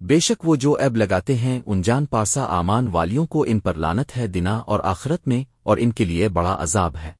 بے شک وہ جو ایب لگاتے ہیں انجان پارسا آمان والیوں کو ان پر لانت ہے دنا اور آخرت میں، اور ان کے لیے بڑا عذاب ہے۔